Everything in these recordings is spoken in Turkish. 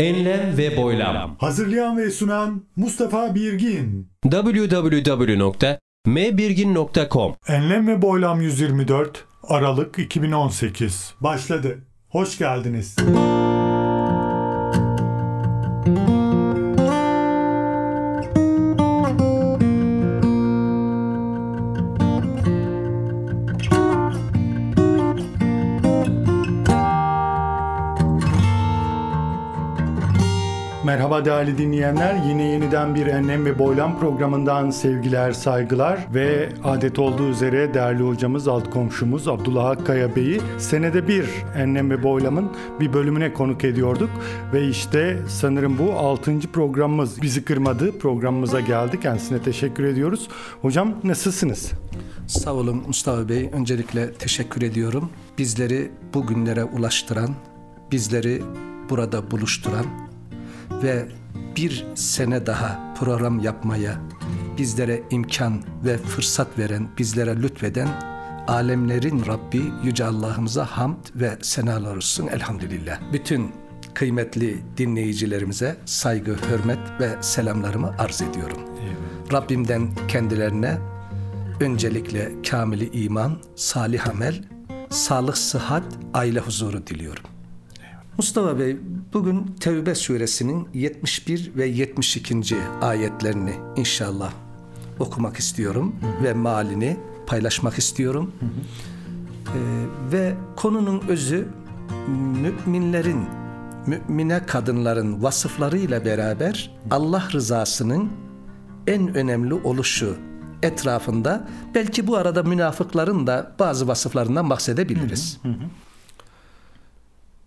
Enlem ve boylam. Hazırlayan ve sunan Mustafa Birgin. www.mbirgin.com Enlem ve Boylam 124 Aralık 2018 başladı. Hoş geldiniz. Merhaba değerli dinleyenler. Yine yeniden bir Enlem ve Boylam programından sevgiler, saygılar ve adet olduğu üzere değerli hocamız, alt komşumuz Abdullah Akkaya Bey'i senede bir Enlem ve Boylam'ın bir bölümüne konuk ediyorduk. Ve işte sanırım bu 6. programımız bizi kırmadı. Programımıza geldi. Kendisine teşekkür ediyoruz. Hocam nasılsınız? Sağ olun Mustafa Bey. Öncelikle teşekkür ediyorum. Bizleri bugünlere ulaştıran, bizleri burada buluşturan ve bir sene daha program yapmaya bizlere imkan ve fırsat veren, bizlere lütfeden alemlerin Rabbi Yüce Allah'ımıza hamd ve senalar olsun elhamdülillah. Bütün kıymetli dinleyicilerimize saygı, hürmet ve selamlarımı arz ediyorum. Rabbimden kendilerine öncelikle kamili iman, salih amel, sağlık, sıhhat, aile huzuru diliyorum. Mustafa Bey, bugün Tevbe suresinin 71 ve 72. ayetlerini inşallah okumak istiyorum ve malini paylaşmak istiyorum. Ee, ve konunun özü müminlerin, mümine kadınların vasıflarıyla beraber Allah rızasının en önemli oluşu etrafında belki bu arada münafıkların da bazı vasıflarından bahsedebiliriz.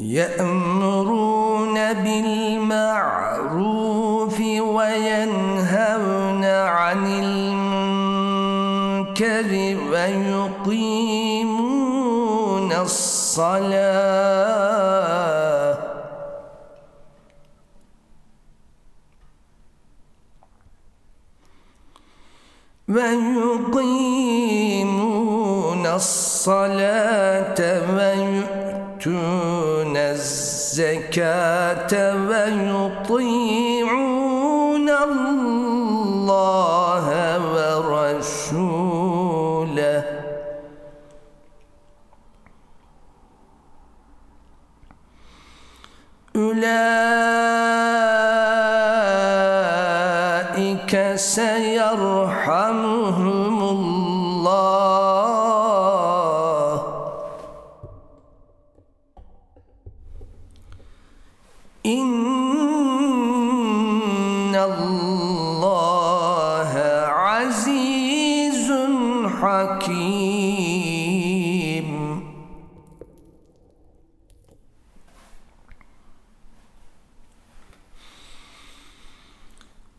يأمرون بالمعروف وينهون عن المنكر ويقيمون الصلاة. ويقيمون الصلاة ويؤتون زكاه ويطيب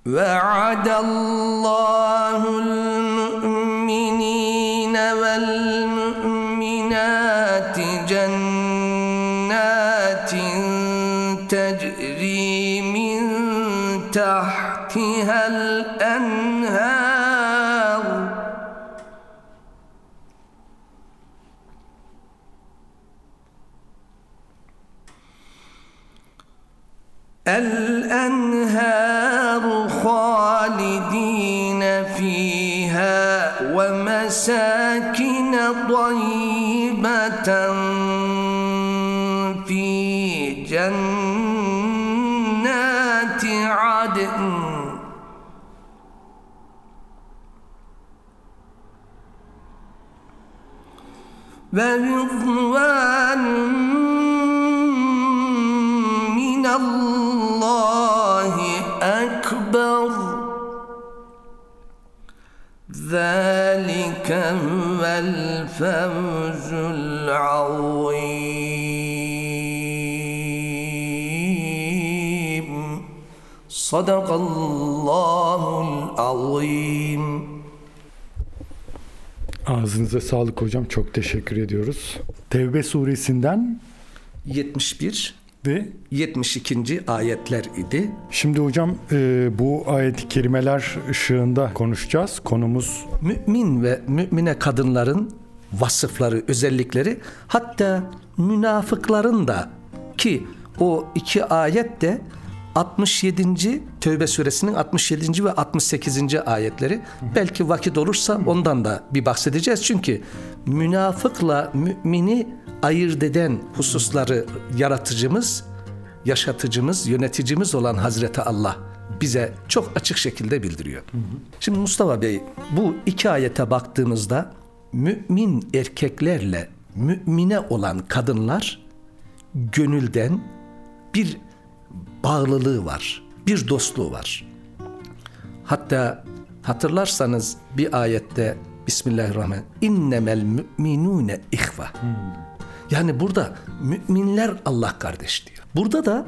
وعد الله طيبة في جنات عدن ورضوان vel fevzul azim. Sadakallahul azim. Ağzınıza sağlık hocam. Çok teşekkür ediyoruz. Tevbe suresinden 71 ve 72. ayetler idi. şimdi hocam e, bu ayet-i kerimeler ışığında konuşacağız. Konumuz Mümin ve mümine kadınların vasıfları, özellikleri hatta münafıkların da ki o iki ayet de 67. Tövbe suresinin 67. ve 68. ayetleri. Belki vakit olursa ondan da bir bahsedeceğiz. Çünkü münafıkla mümini ayırt eden hususları yaratıcımız, yaşatıcımız, yöneticimiz olan Hazreti Allah bize çok açık şekilde bildiriyor. Şimdi Mustafa Bey bu iki ayete baktığımızda mümin erkeklerle mümine olan kadınlar gönülden bir bağlılığı var, bir dostluğu var. Hatta hatırlarsanız bir ayette Bismillahirrahmanirrahim innemel müminune ihva. Yani burada müminler Allah kardeş diyor. Burada da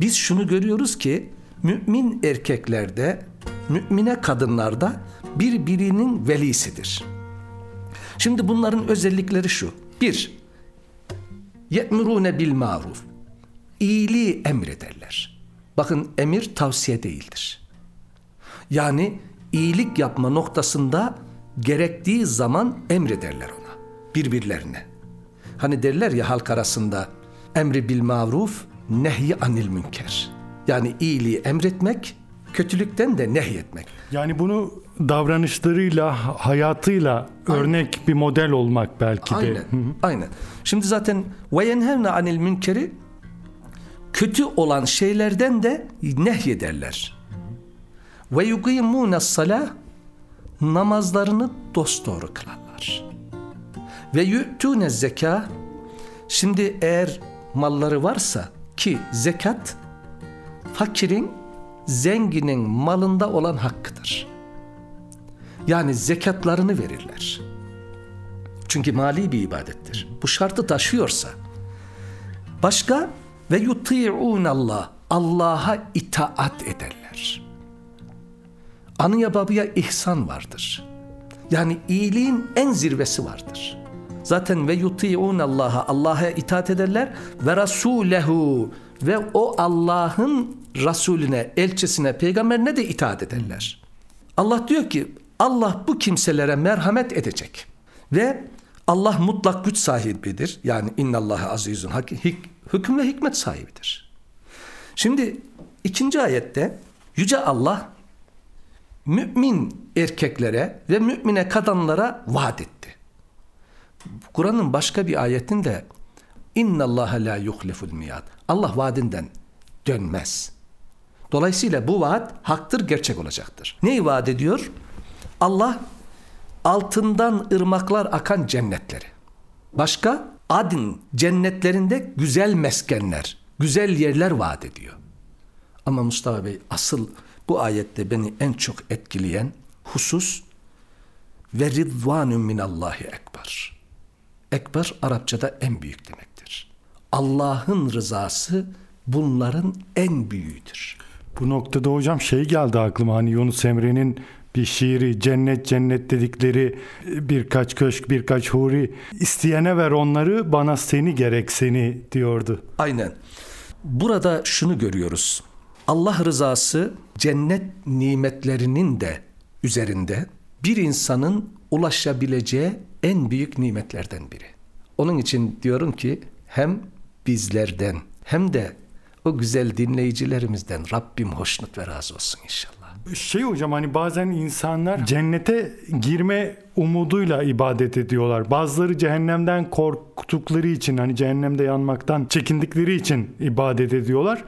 biz şunu görüyoruz ki mümin erkeklerde, mümine kadınlarda birbirinin velisidir. Şimdi bunların özellikleri şu. Bir, ye'murune bil maruf. İyiliği emrederler. Bakın emir tavsiye değildir. Yani iyilik yapma noktasında gerektiği zaman emrederler ona, birbirlerine. Hani derler ya halk arasında emri bil maruf, nehyi anil münker. Yani iyiliği emretmek, kötülükten de nehyetmek. yani bunu davranışlarıyla, hayatıyla örnek bir model olmak belki de. Aynen. Aynen. Şimdi zaten ve yenhevne anil münkeri kötü olan şeylerden de nehyederler. Ve yukimune salah namazlarını dosdoğru kılarlar. Ve yu'tune zeka şimdi eğer malları varsa ki zekat fakirin zenginin malında olan hakkıdır. Yani zekatlarını verirler. Çünkü mali bir ibadettir. Bu şartı taşıyorsa. Başka ve yuti'un Allah. Allah'a itaat ederler. Anıya babaya ihsan vardır. Yani iyiliğin en zirvesi vardır. Zaten ve yuti'un Allah'a Allah'a itaat ederler ve rasulehu ve o Allah'ın Resulüne, elçisine, peygamberine de itaat ederler. Allah diyor ki Allah bu kimselere merhamet edecek. Ve Allah mutlak güç sahibidir. Yani innallaha azizun hik, hüküm ve hikmet sahibidir. Şimdi ikinci ayette Yüce Allah mümin erkeklere ve mümine kadınlara vaat etti. Kur'an'ın başka bir ayetinde innallaha la yuhliful miyad. Allah vaadinden dönmez. Dolayısıyla bu vaat haktır, gerçek olacaktır. Neyi vaat ediyor? Allah altından ırmaklar akan cennetleri. Başka adın cennetlerinde güzel meskenler, güzel yerler vaat ediyor. Ama Mustafa Bey asıl bu ayette beni en çok etkileyen husus ve ridvanun minallahi ekber. Ekber Arapçada en büyük demektir. Allah'ın rızası bunların en büyüğüdür. Bu noktada hocam şey geldi aklıma hani Yunus Emre'nin bir şiiri cennet cennet dedikleri birkaç köşk birkaç huri isteyene ver onları bana seni gerek seni diyordu. Aynen. Burada şunu görüyoruz. Allah rızası cennet nimetlerinin de üzerinde bir insanın ulaşabileceği en büyük nimetlerden biri. Onun için diyorum ki hem bizlerden hem de o güzel dinleyicilerimizden Rabbim hoşnut ve razı olsun inşallah. Şey hocam hani bazen insanlar cennete girme umuduyla ibadet ediyorlar. Bazıları cehennemden korktukları için hani cehennemde yanmaktan çekindikleri için ibadet ediyorlar.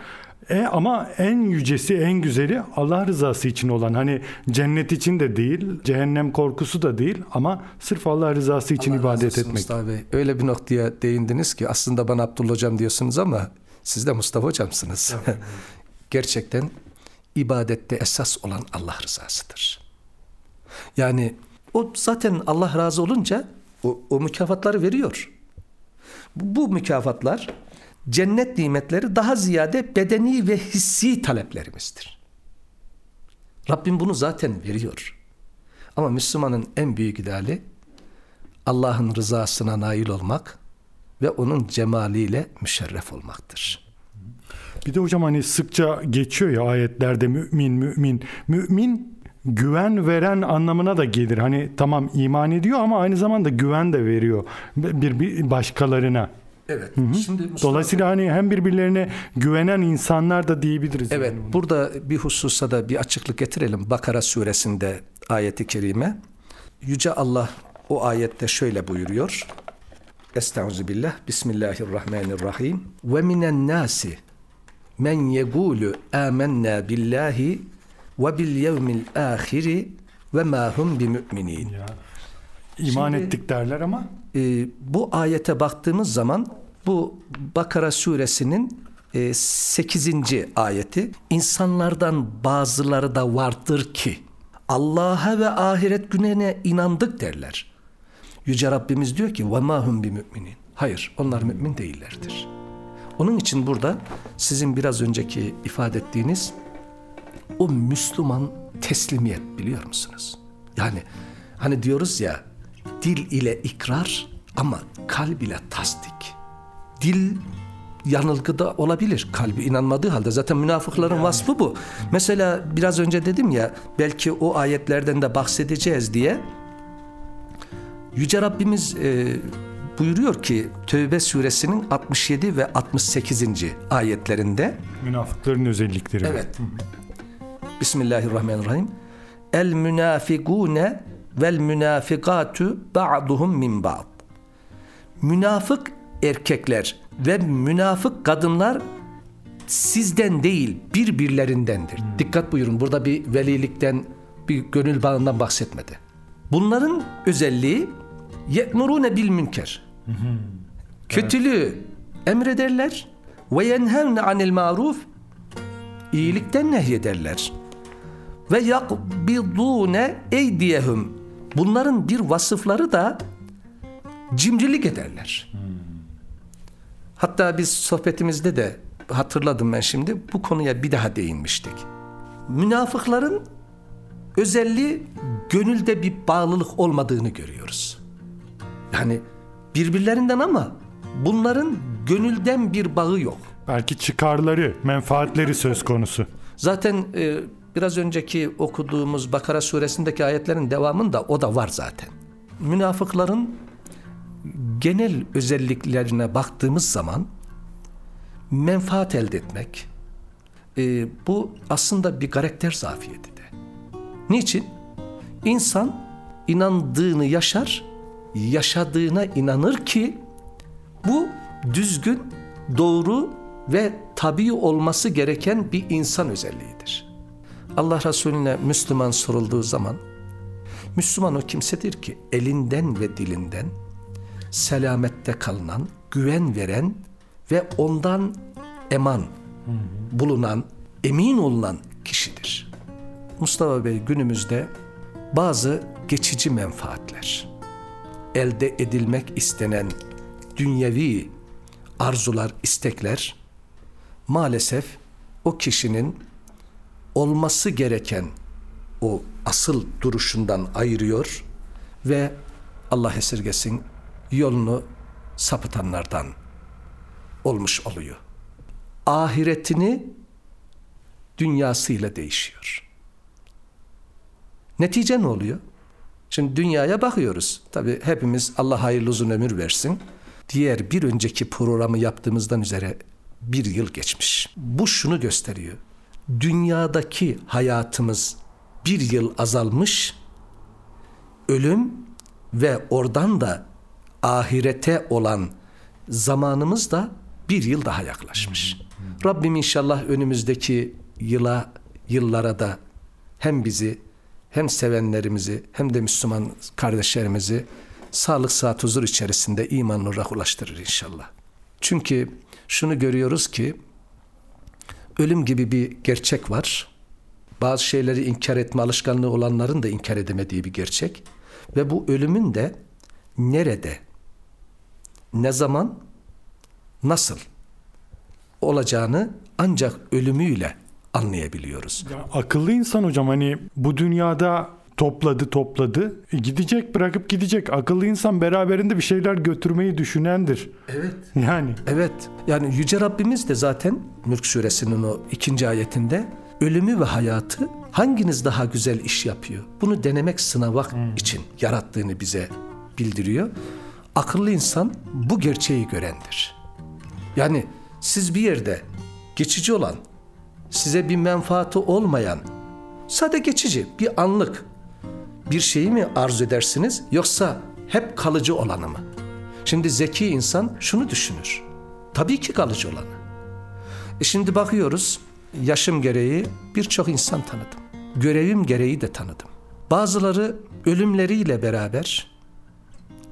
E ama en yücesi, en güzeli Allah rızası için olan. Hani cennet için de değil, cehennem korkusu da değil ama sırf Allah rızası için Allah razı ibadet olsun etmek. Mustafa Bey. Öyle bir noktaya değindiniz ki aslında bana Abdullah Hocam diyorsunuz ama siz de Mustafa Hocamsınız. Gerçekten ibadette esas olan Allah rızasıdır. Yani o zaten Allah razı olunca o, o mükafatları veriyor. Bu mükafatlar cennet nimetleri daha ziyade bedeni ve hissi taleplerimizdir. Rabbim bunu zaten veriyor. Ama Müslümanın en büyük ideali Allah'ın rızasına nail olmak ve onun cemaliyle müşerref olmaktır. Bir de hocam hani sıkça geçiyor ya ayetlerde mümin mümin. Mümin güven veren anlamına da gelir. Hani tamam iman ediyor ama aynı zamanda güven de veriyor bir, bir başkalarına. Evet. Şimdi Mustafa- Dolayısıyla hani hem birbirlerine güvenen insanlar da diyebiliriz. Evet, yani. burada bir hususa da bir açıklık getirelim. Bakara suresinde ayeti kerime. Yüce Allah o ayette şöyle buyuruyor. Estaizu billah. Bismillahirrahmanirrahim. Ve minen nasi men yegulu amennâ billahi ve bil yevmil ahiri ve ma hum bimü'minin. İman Şimdi- ettik derler ama Ee, bu ayete baktığımız zaman bu Bakara suresinin e, 8. ayeti insanlardan bazıları da vardır ki Allah'a ve ahiret gününe inandık derler. Yüce Rabbimiz diyor ki ve mahum bi müminin. Hayır onlar mümin değillerdir. Onun için burada sizin biraz önceki ifade ettiğiniz o Müslüman teslimiyet biliyor musunuz? Yani hani diyoruz ya dil ile ikrar ama kalb ile tasdik. Dil yanılgıda olabilir. Kalbi inanmadığı halde zaten münafıkların vasfı bu. Mesela biraz önce dedim ya belki o ayetlerden de bahsedeceğiz diye Yüce Rabbimiz e, buyuruyor ki Tövbe suresinin 67 ve 68. ayetlerinde münafıkların özellikleri. Evet. Bismillahirrahmanirrahim. El münafikune vel münafikatu ba'duhum min ba'd. Münafık erkekler ve münafık kadınlar sizden değil birbirlerindendir. Dikkat buyurun burada bir velilikten bir gönül bağından bahsetmedi. Bunların özelliği ye'murune bil münker. Kötülüğü emrederler ve yenhevne anil maruf iyilikten nehyederler. Ve yakbidune eydiyehum. Bunların bir vasıfları da cimrilik ederler. Hatta biz sohbetimizde de hatırladım ben şimdi bu konuya bir daha değinmiştik. Münafıkların özelliği gönülde bir bağlılık olmadığını görüyoruz. Yani birbirlerinden ama bunların gönülden bir bağı yok. Belki çıkarları, menfaatleri söz konusu. Zaten e, biraz önceki okuduğumuz Bakara suresindeki ayetlerin devamında o da var zaten. Münafıkların genel özelliklerine baktığımız zaman menfaat elde etmek e, bu aslında bir karakter zafiyeti de. Niçin? İnsan inandığını yaşar, yaşadığına inanır ki bu düzgün, doğru ve tabii olması gereken bir insan özelliğidir. Allah Resulüne Müslüman sorulduğu zaman Müslüman o kimsedir ki elinden ve dilinden selamette kalınan, güven veren ve ondan eman bulunan, emin olunan kişidir. Mustafa Bey günümüzde bazı geçici menfaatler, elde edilmek istenen dünyevi arzular, istekler maalesef o kişinin olması gereken o asıl duruşundan ayırıyor ve Allah esirgesin yolunu sapıtanlardan olmuş oluyor. Ahiretini dünyasıyla değişiyor. Netice ne oluyor? Şimdi dünyaya bakıyoruz. Tabi hepimiz Allah hayırlı uzun ömür versin. Diğer bir önceki programı yaptığımızdan üzere bir yıl geçmiş. Bu şunu gösteriyor. Dünyadaki hayatımız bir yıl azalmış, ölüm ve oradan da ahirete olan zamanımız da bir yıl daha yaklaşmış. Rabbim inşallah önümüzdeki yıla, yıllara da hem bizi hem sevenlerimizi hem de Müslüman kardeşlerimizi sağlık, sıhhat, huzur içerisinde iman nuruna ulaştırır inşallah. Çünkü şunu görüyoruz ki ölüm gibi bir gerçek var. Bazı şeyleri inkar etme alışkanlığı olanların da inkar edemediği bir gerçek. Ve bu ölümün de nerede, ne zaman, nasıl olacağını ancak ölümüyle anlayabiliyoruz. Ya akıllı insan hocam hani bu dünyada topladı topladı e, gidecek bırakıp gidecek. Akıllı insan beraberinde bir şeyler götürmeyi düşünendir. Evet. Yani Evet. Yani Yüce Rabbimiz de zaten Mülk Suresinin o ikinci ayetinde ölümü ve hayatı hanginiz daha güzel iş yapıyor? Bunu denemek sınamak için yarattığını bize bildiriyor. Akıllı insan bu gerçeği görendir. Yani siz bir yerde geçici olan, size bir menfaati olmayan, sadece geçici, bir anlık bir şeyi mi arzu edersiniz yoksa hep kalıcı olanı mı? Şimdi zeki insan şunu düşünür. Tabii ki kalıcı olanı. E şimdi bakıyoruz yaşım gereği birçok insan tanıdım. Görevim gereği de tanıdım. Bazıları ölümleriyle beraber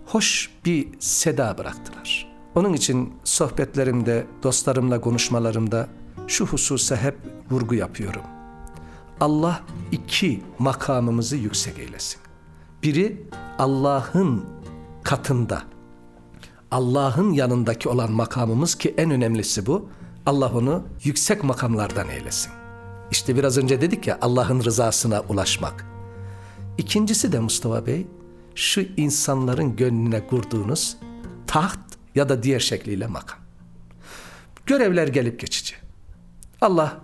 hoş bir seda bıraktılar. Onun için sohbetlerimde, dostlarımla konuşmalarımda şu hususa hep vurgu yapıyorum. Allah iki makamımızı yüksek eylesin. Biri Allah'ın katında, Allah'ın yanındaki olan makamımız ki en önemlisi bu. Allah onu yüksek makamlardan eylesin. İşte biraz önce dedik ya Allah'ın rızasına ulaşmak. İkincisi de Mustafa Bey şu insanların gönlüne kurduğunuz taht ya da diğer şekliyle makam. Görevler gelip geçici. Allah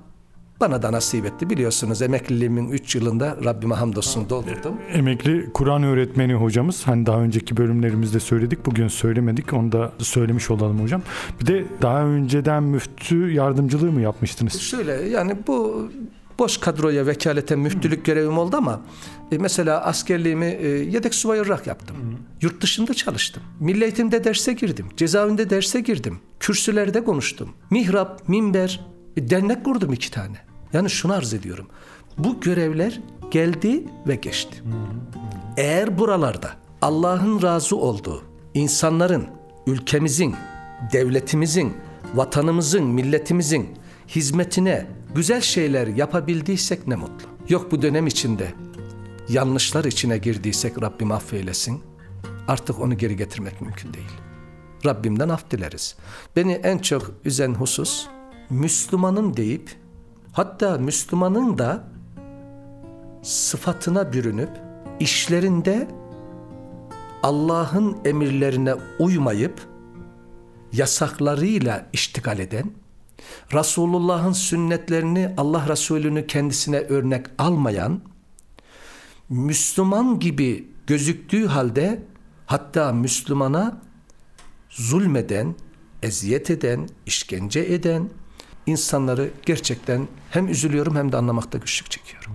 bana da nasip etti. Biliyorsunuz emekliliğimin 3 yılında Rabbime hamdolsun doldurdum. emekli Kur'an öğretmeni hocamız hani daha önceki bölümlerimizde söyledik bugün söylemedik onu da söylemiş olalım hocam. Bir de daha önceden müftü yardımcılığı mı yapmıştınız? Şöyle yani bu boş kadroya vekaleten müftülük görevim oldu ama e, mesela askerliğimi e, yedek subay olarak yaptım. Yurt dışında çalıştım. Milli eğitimde derse girdim. Cezaevinde derse girdim. Kürsülerde konuştum. Mihrap, minber, e, dernek kurdum iki tane. Yani şunu arz ediyorum. Bu görevler geldi ve geçti. Eğer buralarda Allah'ın razı olduğu insanların, ülkemizin, devletimizin, vatanımızın, milletimizin hizmetine güzel şeyler yapabildiysek ne mutlu. Yok bu dönem içinde yanlışlar içine girdiysek Rabbim affeylesin. Artık onu geri getirmek mümkün değil. Rabbimden af dileriz. Beni en çok üzen husus Müslümanım deyip hatta Müslümanın da sıfatına bürünüp işlerinde Allah'ın emirlerine uymayıp yasaklarıyla iştigal eden, Resulullah'ın sünnetlerini Allah Resulü'nü kendisine örnek almayan, Müslüman gibi gözüktüğü halde hatta Müslümana zulmeden, eziyet eden, işkence eden insanları gerçekten hem üzülüyorum hem de anlamakta güçlük çekiyorum.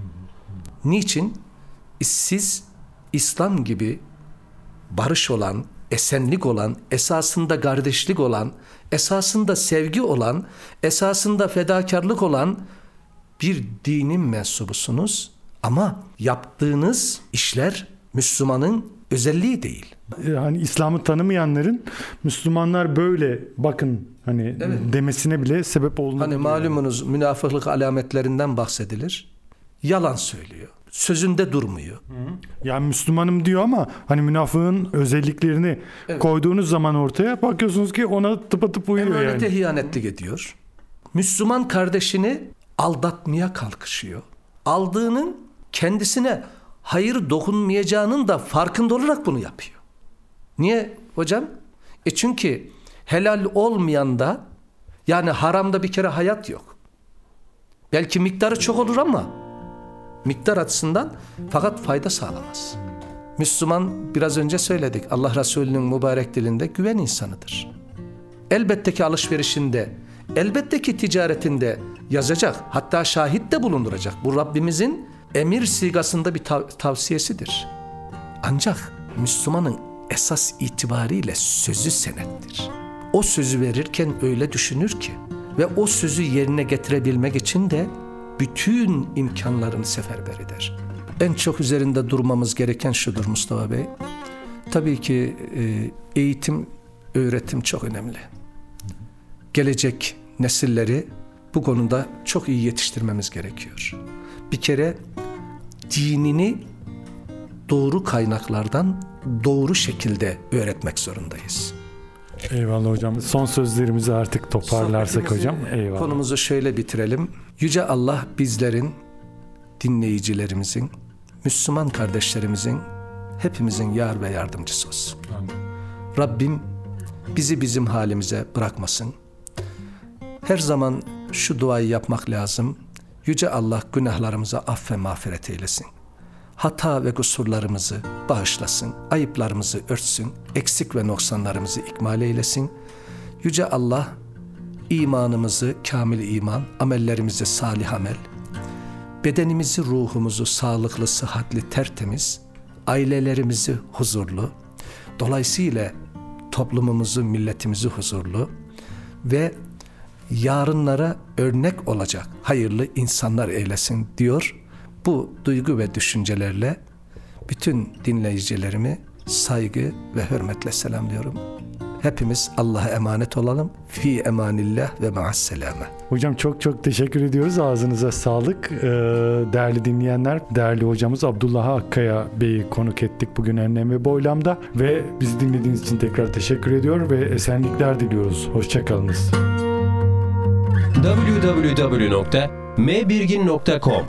Niçin? Siz İslam gibi barış olan, esenlik olan, esasında kardeşlik olan, esasında sevgi olan, esasında fedakarlık olan bir dinin mensubusunuz ama yaptığınız işler Müslümanın özelliği değil. E, Hani İslam'ı tanımayanların Müslümanlar böyle bakın hani demesine bile sebep oldu. Hani malumunuz münafıklık alametlerinden bahsedilir. Yalan söylüyor. Sözünde durmuyor. Yani Müslümanım diyor ama hani münafığın özelliklerini koyduğunuz zaman ortaya bakıyorsunuz ki ona tıpatıp uyuyor Emanete yani. hiyanetlik ediyor. Müslüman kardeşini aldatmaya kalkışıyor. Aldığının kendisine hayır dokunmayacağının da farkında olarak bunu yapıyor. Niye hocam? E çünkü helal olmayan da yani haramda bir kere hayat yok. Belki miktarı çok olur ama miktar açısından fakat fayda sağlamaz. Müslüman biraz önce söyledik Allah Resulü'nün mübarek dilinde güven insanıdır. Elbette ki alışverişinde, elbette ki ticaretinde yazacak. Hatta şahit de bulunduracak. Bu Rabbimizin emir sigasında bir tav- tavsiyesidir. Ancak Müslümanın esas itibariyle sözü senettir. o sözü verirken öyle düşünür ki ve o sözü yerine getirebilmek için de bütün imkanlarını seferber eder. En çok üzerinde durmamız gereken şudur Mustafa Bey. Tabii ki e, eğitim, öğretim çok önemli. Gelecek nesilleri bu konuda çok iyi yetiştirmemiz gerekiyor. Bir kere dinini doğru kaynaklardan doğru şekilde öğretmek zorundayız. Eyvallah hocam. Son sözlerimizi artık toparlarsak hocam. Eyvallah. Konumuzu şöyle bitirelim. Yüce Allah bizlerin, dinleyicilerimizin, Müslüman kardeşlerimizin, hepimizin yar ve yardımcısı olsun. Rabbim bizi bizim halimize bırakmasın. Her zaman şu duayı yapmak lazım. Yüce Allah günahlarımıza aff ve mağfiret eylesin. Hata ve kusurlarımızı bağışlasın, ayıplarımızı örtsün, eksik ve noksanlarımızı ikmal eylesin. Yüce Allah imanımızı kamil iman, amellerimizi salih amel, bedenimizi, ruhumuzu sağlıklı, sıhhatli, tertemiz, ailelerimizi huzurlu, dolayısıyla toplumumuzu, milletimizi huzurlu ve yarınlara örnek olacak hayırlı insanlar eylesin diyor. Bu duygu ve düşüncelerle bütün dinleyicilerimi saygı ve hürmetle selamlıyorum. Hepimiz Allah'a emanet olalım. Fi emanillah ve ma'as selame. Hocam çok çok teşekkür ediyoruz. Ağzınıza sağlık. Ee, değerli dinleyenler, değerli hocamız Abdullah Akkaya Bey'i konuk ettik bugün Enlem ve Boylam'da. Ve bizi dinlediğiniz için tekrar teşekkür ediyor ve esenlikler diliyoruz. Hoşçakalınız. www.mbirgin.com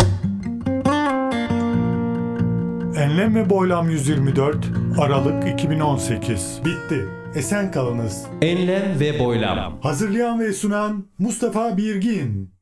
Enlem ve Boylam 124 Aralık 2018 Bitti. Esen kalınız. Enlem ve Boylam Hazırlayan ve sunan Mustafa Birgin.